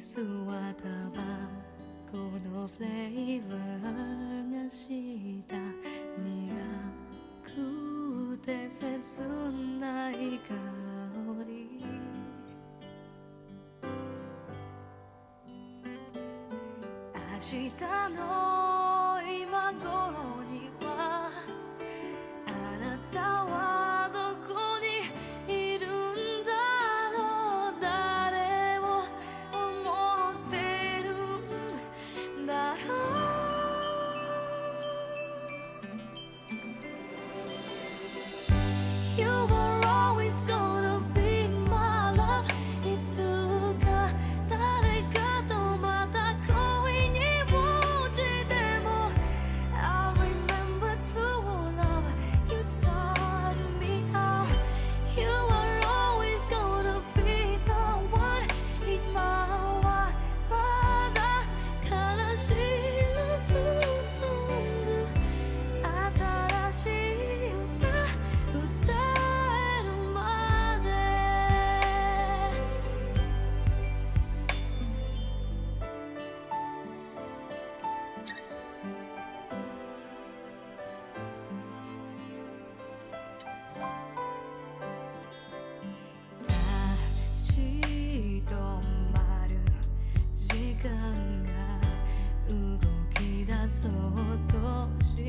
姿はこのフレーバーがした苦くて切ない香り。明日の今頃には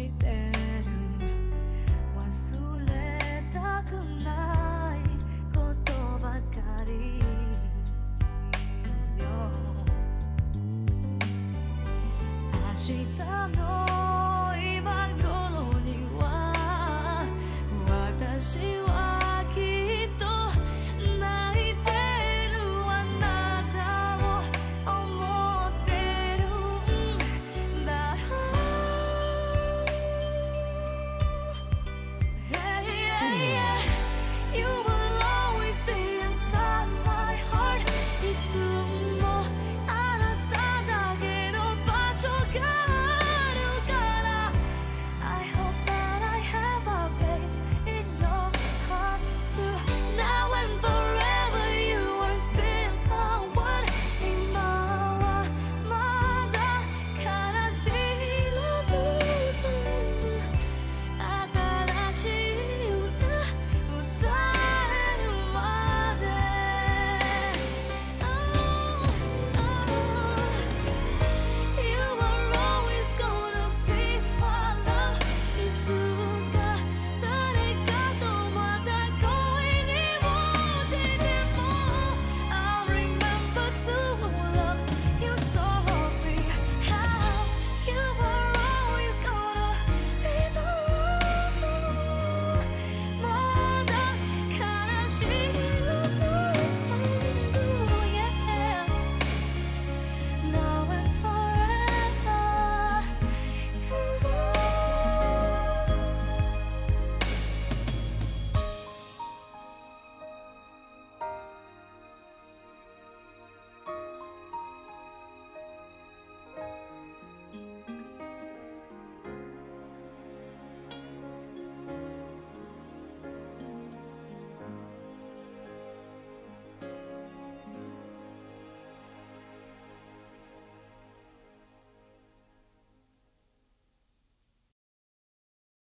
とし